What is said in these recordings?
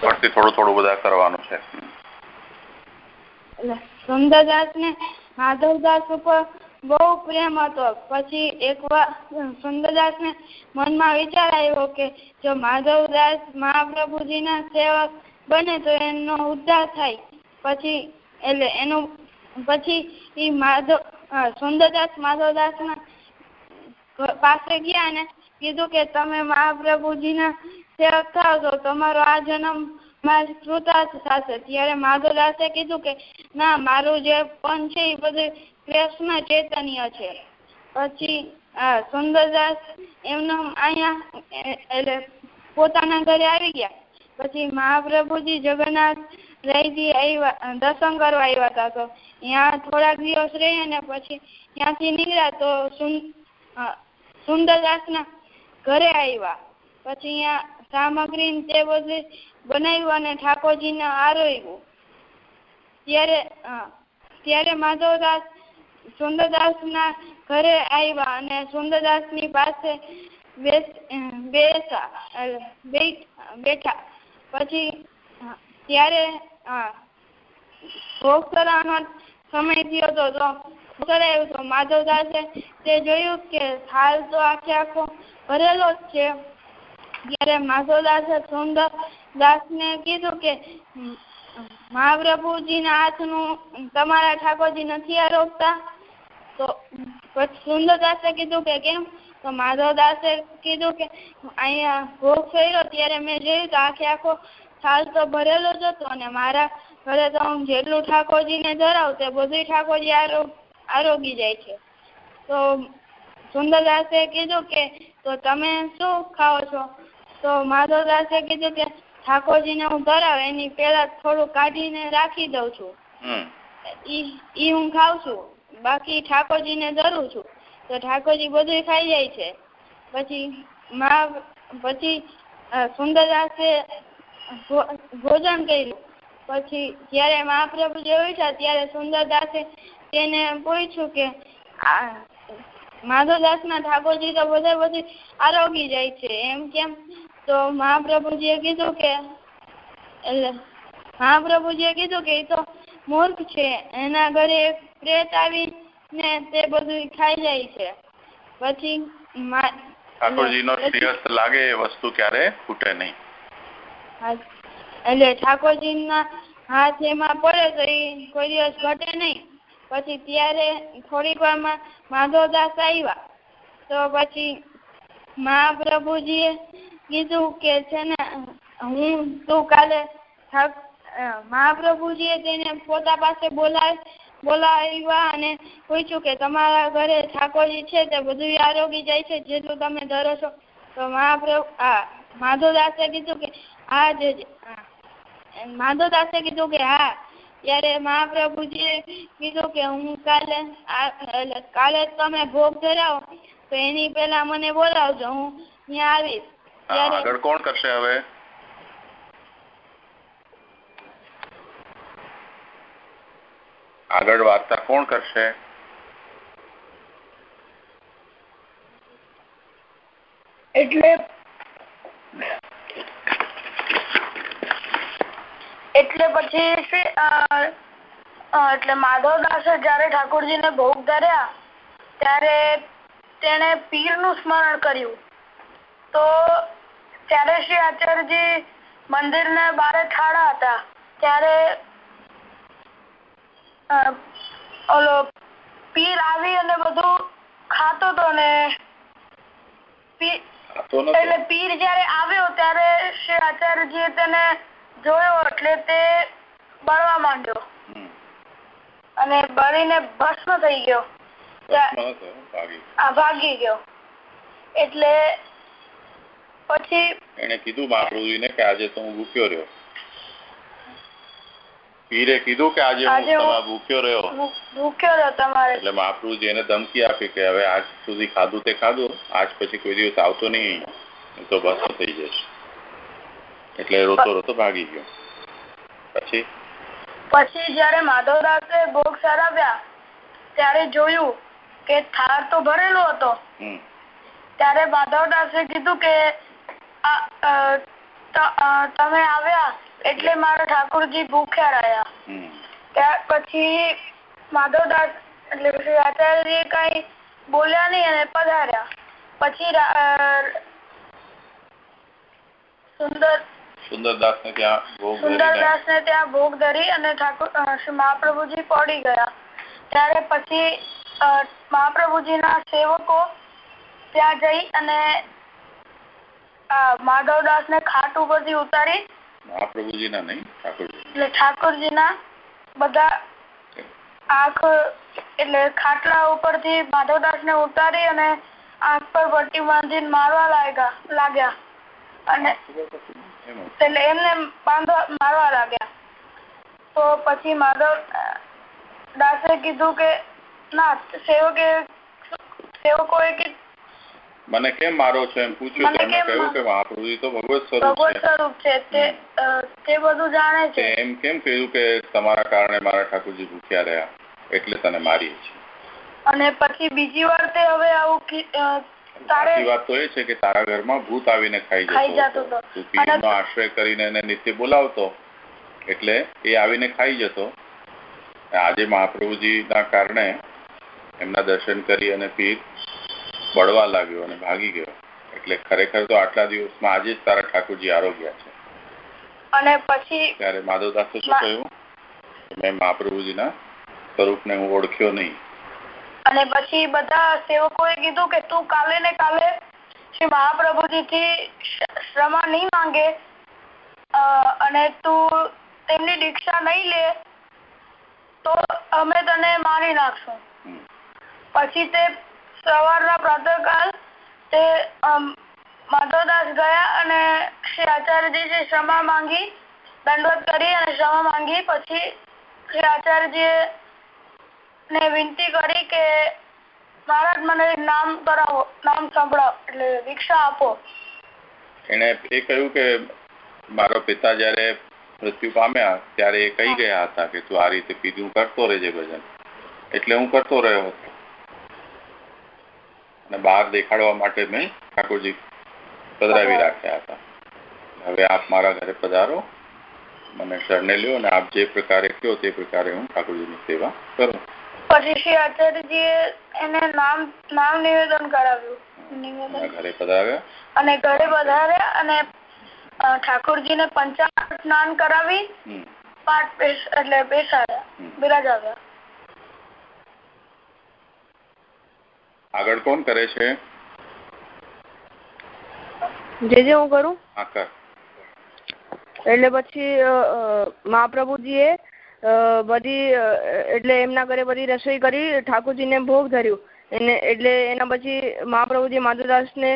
પરથી થોડું થોડું બધા કરવાનું છે. સુંદરદાસ ને માધવદાસ ઉપર બહુ પ્રેમ હતો. પછી એકવાર સુંદરદાસ ને મનમાં વિચાર આવ્યો કે જો માધવદાસ મહાપ્રભુજી ના સેવક બને તો એનો ઉદ્ધાર થાય. પછી એટલે એનું પછી એ માધવ સુંદરદાસ માધવદાસ ના પાસે ગયા અને કીધું કે તમે મહાપ્રભુજી ના સેવક થાવ તો તમારો આ જન્મમાં કૃતાર્થ થશે. ત્યારે માધવદાસે કીધું કે, ના, મારું જે પણ છે એ બધું કૃષ્ણ ચૈતન્ય છે. પછી સુંદરદાસ એમનો અહીંયા, એટલે પોતાના ઘરે આવી ગયા. પછી મહાપ્રભુજી જગન્નાથ રહીજી આવ્યા દર્શન કરવા આવ્યા હતા. તો ત્યાં થોડાક દિવસ રહી અને પછી ત્યાંથી નીકળ્યા તો સુંદરદાસના ઘરે આવ્યા. પછી અહીંયા સામગ્રી તે બધું બનાવ્યું અને ઠાકોરજીને આરોગ્યું. ત્યારે ત્યારે માધવદાસ સુંદરદાસ ના ઘરે આવ્યા અને સુંદરદાસની પાસે બેઠા. પછી ત્યારે ભોગ કરવાનો સમય થયો હતો તો કરાયું તો માધવદાસે તે જોયું કે થાળ તો આખે આખો ભરેલો જ છે. ત્યારે માધવદાસે સુંદરદાસને કીધું કે મહાપ્રભુજી ના હાથનું તમારા ઠાકોરજી નથી આરોગતા તો પછી સુંદરદાસે કીધું કે, કેમ? તો માધવદાસે કીધું કે, અહીંયા ભોગ થયેલો ત્યારે મેં જોયું તો આખે આખો થાળ તો ભરેલો જ હતો અને મારા ઘરે તો હું જેટલું ઠાકોરજીને ધરાવું તે બધું ઠાકોરજી આરોગી જાય છે. તો સુંદરદાસે કીધું કે, તો તમે શું ખાઓ છો? તો માધવદાસે કીધું કે ઠાકોરજી ને હું ધરાવે એની પેલા થોડું કાઢીને રાખી દઉં છું. ઈ હું ખાઉં છું. બાકી ઠાકોરજી ને ધરું છું. તો ઠાકોરજી બધું ખાઈ જાય છે. પછી મા પછી સુંદરદાસે ભોજન કર્યું. પછી જયારે મહાપ્રભુ જોયું છે ત્યારે સુંદરદાસે તેને પૂછ્યું કે માધવદાસ ના ઠાકોરજી તો બધે બધી આરોગી જાય છે. એમ કેમ તો મહાપ્રભુજીએ કીધું કે એટલે મહાપ્રભુજીએ કીધું કે એ તો મૂર્ખ છે એના ઘરે પ્રેત આવી ને તે બધું ખાઈ જાય છે. પછી ઠાકોરજી નો શ્રીહસ્ત લાગે એ વસ્તુ ક્યારે? ફૂટે નહીં. એટલે ઠાકોરજી ના હાથ એમાં પડે તો એ કોઈ દિવસ ઘટે નહીં. પછી ત્યારે થોડીક વારમાં માધવદાસ આવ્યા. તો પછી મહાપ્રભુજીએ કીધું કે છે ને, હું તું કાલે મહાપ્રભુજીએ તેને પોતા પાસે બોલાવી બોલાવ્યા અને પૂછ્યું કે તમારા ઘરે ઠાકોરજી છે તે બધું આરોગી જાય છે જેટલું તમે ધરો છો. તો મહાપ્રભુ માધવદાસે કીધું કે હા જે માધવદાસે કીધું કે હા, ત્યારે મહાપ્રભુજીએ કીધું કે હું કાલે કાલે તમે ભોગ ધરાવો, તો એની પહેલા મને બોલાવજો, હું ત્યાં આવીશ. આગળ કોણ કરશે હવે? આગળ વાર્તા કોણ કરશે? એટલે એટલે પછી એટલે માધવદાસે જયારે ઠાકોરજી ને ભોગ ધર્યા ત્યારે તેને પીરનું સ્મરણ કર્યું. તો ત્યારે શ્રી આચાર્યજી મંદિર ને બારે ઠાડા હતા. ત્યારે ઓલો પીર આવી અને બધું ખાતો હતો ને એટલે પીર જયારે આવ્યો ત્યારે શ્રી આચાર્યજી તેને જોયો એટલે તે બળવા માંડ્યો. અને બળીને ભસ્મ થઈ ગયો. ભાગી ગયો. એટલે પછી એને કીધું મહાપ્રભુજીને કે આજે તો હું ભૂખ્યો રહ્યો. પીરે કીધું કે આજે હું ભૂખ્યો રહ્યો. ભૂખ્યો રહ્યો તમારે. એટલે મહાપ્રભુજી એને ધમકી આપી કે હવે આજ સુધી ખાધું તે ખાધું આજ પછી કોઈ દિવસ આવતો નહીં તો ભસ્મ થઈ જશે એટલે રોતો રોતો ભાગી ગયો. પછી? પછી જયારે માધવદાસે ભોગ સરાવ્યા ત્યારે જોયું કે થાર તો ભરેલો હતો. ત્યારે માધવદાસે કીધું કે તમે આવ્યા એટલે મારા ઠાકોરજી ભૂખ્યા રહ્યા. ત્યાર પછી માધવદાસ એટલે શ્રી આચાર્યજી કઈ બોલ્યા નહીં અને પધાર્યા. પછી સુંદર સુંદરદાસ ને ત્યાં ભોગ સુંદરદાસ ને ત્યાં ભોગ ધરી અને ઠાકોર શ્રી મહાપ્રભુજી પડી ગયા. ત્યારે પછી મહાપ્રભુજી ના સેવકો ત્યાં જઈ અને માધવદાસ ને ખાટ ઉપરથી ઉતારી મહાપ્રભુજીના નહીં ઠાકોરજી. એટલે ઠાકોરજીના બધા આંખ એટલે ખાટલા ઉપરથી માધવદાસ ને ઉતારી અને આંખ પર પટ્ટી બાંધી મારવા લાગ્યા લાગ્યા. અને એટલે એમને બાંધવા મારવા લાગ્યા. તો પછી માધવ દાસે કીધું કે ના સેવકે સેવકોએ કીધું મને કેમ મારો છો એમ પૂછ્યું તો એમણે કહ્યું કે મહાપ્રભુજી તો ભગવત સ્વરૂપ ભગવત છે. સ્વરૂપ છે. તે તે બધું જાણે છે. એમ કેમ કહ્યું કે તમારા કારણે મારા ઠાકોરજી ભૂખ્યા રહ્યા એટલે તને મારી છે અને પછી બીજી વાર તે હવે આવું સાચી વાત તો એ છે કે તારા ઘરમાં ભૂત આવીને ખાઈ જતો. તું પીરનો આશ્રય કરીને એને નિત્ય બોલાવતો એટલે એ આવીને ખાઈ જતો. આજે મહાપ્રભુજીના કારણે એમના દર્શન કરી અને પીર બળવા લાગ્યો અને ભાગી ગયો. એટલે ખરેખર તો આટલા દિવસમાં આજે જ તારા ઠાકોરજી આરોગ્યા છે. અને પછી ત્યારે માધવદાસે શું કહ્યું? મેં મહાપ્રભુજીના સ્વરૂપને હું ઓળખ્યો નહીં. અને પછી બધા સેવકોએ કીધું કે તું કાલે ને કાલે શ્રી મહાપ્રભુજી થી શ્રમા નહીં માંગે અને તું તેમની દીક્ષા નહીં લે તો અમે તને મારી નાખશું. પછી તે સવારના પ્રાતઃકાલ તે માધવદાસ ગયા અને શ્રી આચાર્યજી ક્ષમા માંગી દંડવત કરી અને ક્ષમા માંગી. પછી શ્રી આચાર્યજીએ ને વિનંતી કરી કે મહારાજ મને નામ કરાવો નામ સંભળાવો એટલે દીક્ષા આપો. એને એ કહ્યું કે મારો પિતા જયારે મૃત્યુ પામ્યા ત્યારે એ કહી ગયા હતા કે તું આ રીતે પીધું કરતો રહેજે ભજન. એટલે હું કરતો રહ્યો હતો. અને બહાર દેખાડવા માટે મેં ઠાકોરજી પધરાવી રાખ્યા હતા. હવે આપ મારા ઘરે પધારો. મને શરણે લ્યો અને આપ જે પ્રકારે કહો તે પ્રકારે હું ઠાકોરજીની સેવા કરું. પછી શ્રી આચાર્યજીએ એને નામ નામ નિવેદન કરાવ્યું. નિવેદન. ઘરે પધાર્યા. અને ઘરે પધાર્યા અને ઠાકોરજી ને પંચામૃત સ્નાન કરાવી. પાઠ એટલે બેસાડ્યા. બિરાજાવ્યા. આગળ કોણ કરે છે? જે જે હું કરું? હા કર. એટલે પછી મહાપ્રભુજી એ બધી એટલે એમના ઘરે બધી રસોઈ કરી ઠાકોરજીને ભોગ ધર્યું. એને એટલે એના પછી મહાપ્રભુજી માધુદાસને ને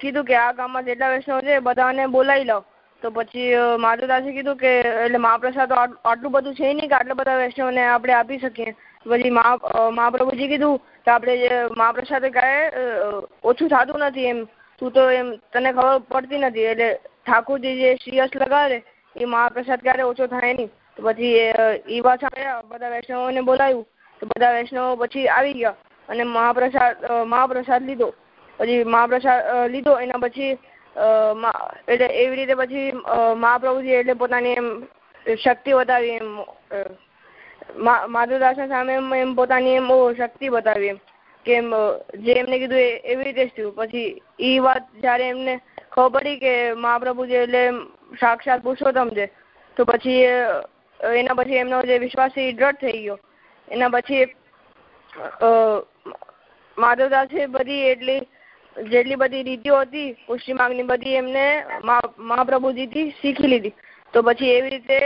કીધું કે આ ગામમાં જેટલા વૈષ્ણવ છે બધાને બોલાવી લો તો પછી માધુદાસે કીધું કે એટલે મહાપ્રસાદ આટલું બધું છે નહીં કે આટલા બધા વૈષ્ણવને આપણે આપી શકીએ. પછી મહા અ, મહાપ્રભુજી કીધું કે આપણે મહાપ્રસાદ કાંઈ ઓછું થતું નથી એમ. તું તો એમ તને ખબર પડતી નથી. એટલે ઠાકોરજી જે શ્રીયસ લગાવે એ મહાપ્રસાદ ક્યારે ઓછો થાય નહીં. તો પછી એ પાછા આવ્યા. બધા વૈષ્ણવોને બોલાવ્યું. તો બધા વૈષ્ણવો પછી આવી ગયા અને મહાપ્રસાદ મહાપ્રસાદ લીધો. પછી મહાપ્રસાદ લીધો એના પછી એટલે એવી રીતે પછી મહાપ્રભુજી એટલે પોતાની એમ શક્તિ વધારી એમ અ, મા- માધવદાસના સામે એમ પોતાની એમ શક્તિ બતાવી એમ. કે જે એમને કીધું એ એવી રીતે જ થયું. પછી એ વાત જ્યારે એમને ખબર પડી કે મહાપ્રભુ જે એટલે સાક્ષાત પુરુષોત્તમ છે તો પછી એના પછી એમનો જે વિશ્વાસ એ દ્રઢ થઈ ગયો. એના પછી માધવદાસે બધી એટલી જેટલી બધી રીતિઓ હતી પુષ્ટિ માગની બધી એમને મહા- મહાપ્રભુજીથી શીખી લીધી. તો પછી એવી રીતે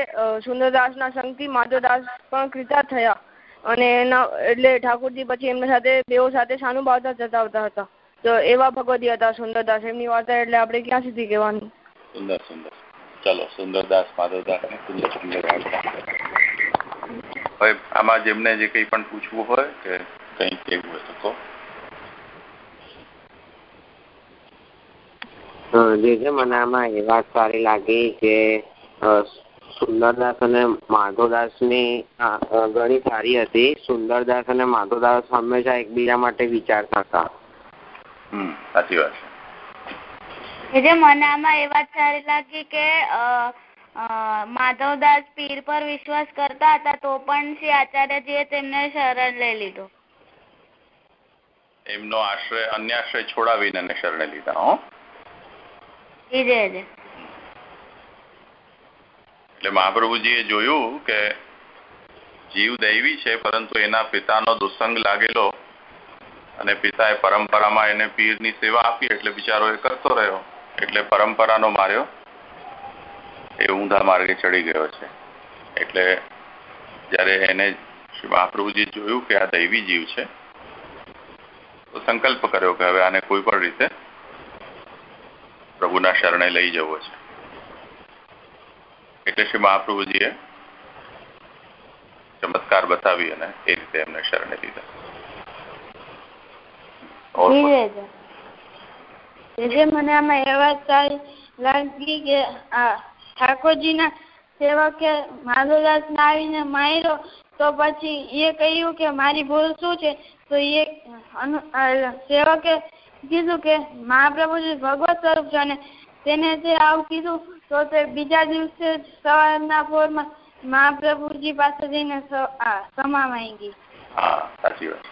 સુંદરદાસના સંગથી માધવદાસ પણ કૃતાર્થ થયા. અને એના એટલે ઠાકોરજી પછી એમના સાથે બેઓ સાથે સાનુભાવતા જતાવતા હતા. તો એવા ભગવતી હતા સુંદરદાસ. એમની વાર્તા એટલે આપણે ક્યાં સુધી કહેવાની? સુંદર સુંદર. ચલો સુંદરદાસ માધવદાસ સુંદર આમાં જેમને જે કંઈ પણ પૂછવું હોય કે કંઈ કેવું હોય તો કહો. જે છે મને આમાં એ વાત સારી લાગી કે સુંદરદાસ અને માધવદાસની અ, અ, ઘણી સારી હતી. સુંદરદાસ અને માધવદાસ હંમેશા એકબીજા માટે વિચારતા હતા હમ સાચી વાત છે. એટલે મને આમાં એ વાત સારી લાગી કે માધવદાસ પીર પર વિશ્વાસ કરતા હતા તો પણ શ્રી આચાર્યજીએ તેમને શરણ લઈ લીધો. એમનો આશ્રય અન્ય આશ્રય છોડાવીને શરણે લીધા હો. જી જી. એટલે મહાપ્રભુજીએ જોયું કે જીવ દૈવી છે, પરંતુ એના પિતાનો દુસંગ લાગેલો અને પિતાએ પરંપરામાં એને પીરની સેવા આપી એટલે બિચારો એ કરતો રહ્યો. એટલે પરંપરાનો માર્યો એ ઊંધા માર્ગે ચડી ગયો છે. એટલે જ્યારે એને શ્રી મહાપ્રભુજી જોયું કે આ દૈવી જીવ છે, તો સંકલ્પ કર્યો કે હવે આને કોઈ પણ રીતે પ્રભુના શરણે લઈ જવો છે. એટલે શ્રી મહાપ્રભુજીએ ચમત્કાર બતાવી અને એ રીતે એમને શરણે લીધા. મને આમાં એવા સારી લાગી કે ઠાકોરજીના સેવકે માધવદાસ ને આવીને માર્યો તો પછી એ કહ્યું કે મારી ભૂલ શું છે? તો એ સેવકે કીધું કે મહાપ્રભુજી ભગવત સ્વરૂપ છે અને તેને તે આવું કીધું તો તે બીજા દિવસે સવારના પોરમાં મહાપ્રભુજી પાસે જઈને ક્ષમા માંગી. હા સાચી વાત.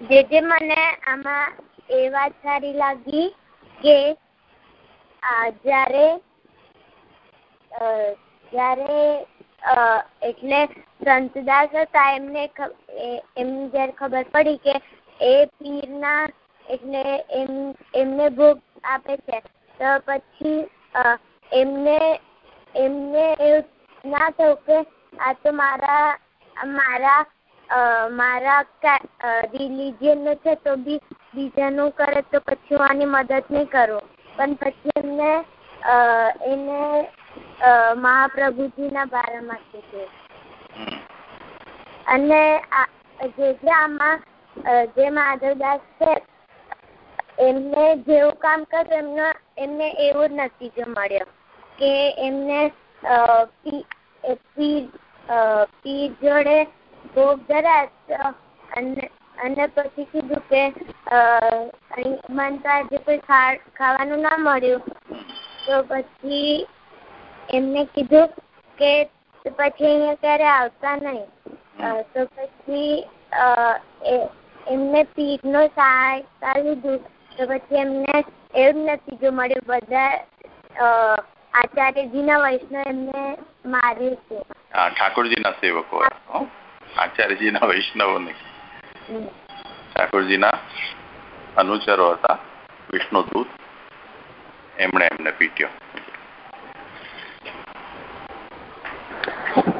જે જે મને આમાં એ વાત સારી લાગી કે જ્યારે જ્યારે એટલે સંતદાસ હતા એમને એમની જયારે ખબર પડી કે એ પીરના એટલે એમ એમને ભોગ આપે છે. તો પછી એમને એમને એવું ના થયું કે આ તો મારા મારા મારા રિલિજિયન નો છે તો બી બીજાનું કરે તો પછી હું આની મદદ નહીં કરું. પણ પછી એમને એને મહાપ્રભુજીના બારામાં કીધું. અને જે જે આમાં જે માધવદાસ છે એમને જેવું કામ કર્યું એમને એમને એવો જ નતીજો મળ્યો કે એમને પીર જોડે ભોગ ધરા અને અને પછી કીધું કે મને તો આજે કોઈ ખાવાનું ના મળ્યું. તો પછી એમને કીધું કે પછી અહીંયા ક્યારે આવતા નહીં. તો પછી એમને પીરનો સહાયતા લીધું તો પછી એમને એવું નથી જો મળ્યું બધા આચાર્યજીના વૈષ્ણવ એમને માર્યું છે. હા ઠાકોરજીના સેવકો આચાર્યજીના વૈષ્ણવો નહીં ઠાકોરજીના અનુચરો હતા વિષ્ણુદૂત. એમણે એમને પીટ્યો.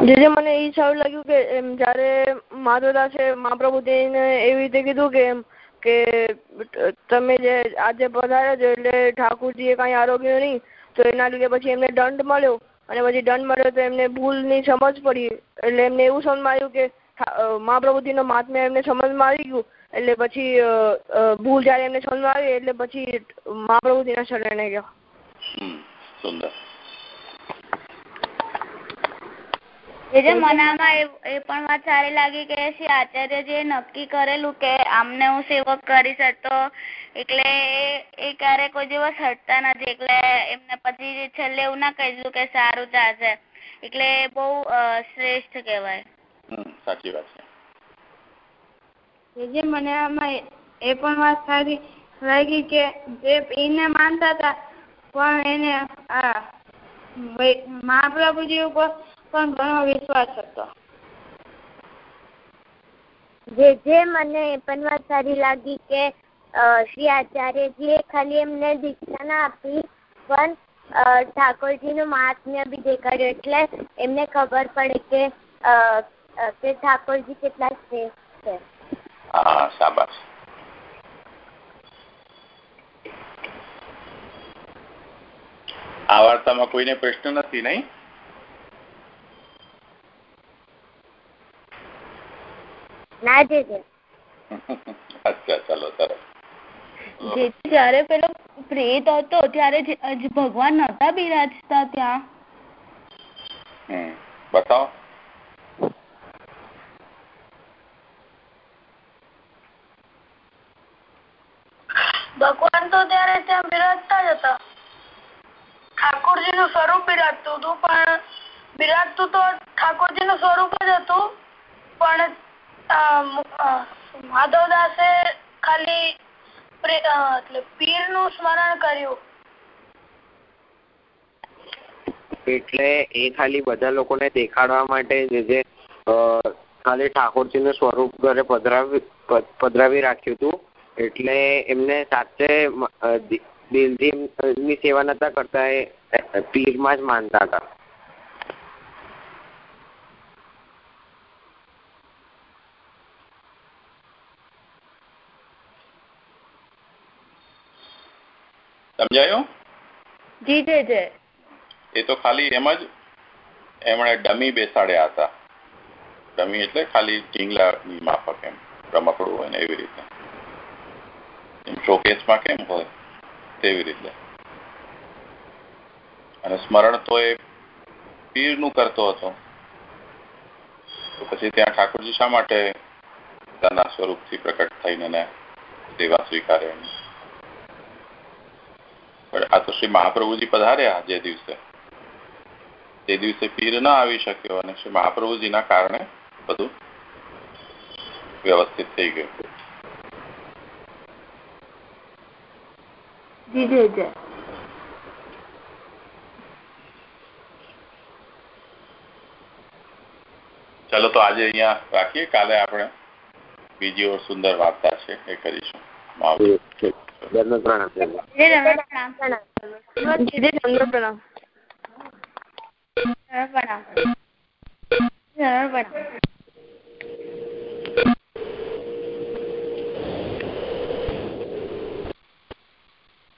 જે મને એ સારું લાગ્યું કે એમ જયારે માધવદાસે મહાપ્રભુજીને એવી રીતે કીધું કે એમ કે તમે જે આજે પધાર્યા છો એટલે ઠાકોરજીએ કાંઈ આરોગ્ય નહીં, તો એના લીધે પછી એમને દંડ મળ્યો. અને પછી દંડ મળ્યો તો એમને ભૂલની સમજ પડી. એટલે એમને એવું સમજમાં આવ્યું કે મહાપ્રભુજીનો મહાત્મ્ય એમને સમજમાં આવી ગયું. એટલે પછી ભૂલ જ્યારે એમને સમજમાં આવી એટલે પછી મહાપ્રભુજીના શરણે ગયા. સુંદર. જે મનામાં આમાં એ પણ વાત સારી લાગી કે શ્રી જે નક્કી કરેલું કે આમને હું સેવક કરીશ તો એટલે એ ક્યારે કોઈ દિવસ હટતા નથી. એટલે એમને પછી છેલ્લે એવું ના કહી દીધું કે સારું ચાલશે. એટલે બહુ શ્રેષ્ઠ કહેવાય. સાચી વાત છે. જે મને આમાં એ પણ વાત સારી લાગી કે જે એને માનતા હતા પણ એને આ મહાપ્રભુજી ઉપર પણ ઘણો વિશ્વાસ હતો. જે જે મને એ સારી લાગી કે શ્રી આચાર્યજીએ ખાલી એમને દીક્ષા ના આપી પણ ઠાકોરજીનું મહાત્મ્ય બી દેખાડ્યું. એટલે એમને ખબર પડે કે કે ઠાકોરજી કેટલા શ્રેષ્ઠ છે. હા શાબાશ. આ વાર્તામાં કોઈને પ્રશ્ન નથી નહીં? ના અચ્છા ચાલો સરસ જેથી જયારે પેલો પ્રેત હતો ત્યારે ભગવાન નતા બિરાજતા ત્યાં. બતાવો. ભગવાન તો ત્યારે ત્યાં બિરાજતા જ હતા. ઠાકોરજી નું સ્વરૂપ બિરાજતું હતું પણ બિરાજતું તો ઠાકોરજી નું સ્વરૂપ જ હતું. પણ માધવદાસે ખાલી પીરનું સ્મરણ કર્યું. એટલે એ ખાલી બધા લોકોને દેખાડવા માટે જે જે ખાલી ઠાકોરજી નું સ્વરૂપ ઘરે પધરાવી પધરાવી રાખ્યું હતું. એટલે એમને સાચે દિલથી ની સેવા નતા કરતા, એ, પીરમાં જ માનતા હતા. સમજાયું? જી જય જય એ તો ખાલી એમ જ એમણે ડમી બેસાડ્યા હતા. ડમી એટલે ખાલી ઢીંગલાની માફક એમ રમકડું હોય ને એવી રીતે. શોકેસમાં કેમ હોય તેવી રીતે. અને સ્મરણ તો એ પીરનું કરતો હતો. તો પછી ત્યાં ઠાકોરજી શા માટે પોતાના સ્વરૂપથી પ્રકટ થઈને સેવા સ્વીકારે પણ આ તો શ્રી મહાપ્રભુજી પધાર્યા જે દિવસે. તે દિવસે પીર ના આવી શક્યો અને શ્રી મહાપ્રભુજીના કારણે બધું વ્યવસ્થિત થઈ ગયું. જી ચાલો તો આજે અહીંયા રાખીએ. કાલે આપણે બીજી ઓર સુંદર વાર્તા છે એ કરીશું. દંડ પ્રણામ પ્રણામ પ્રણામ પ્રણામ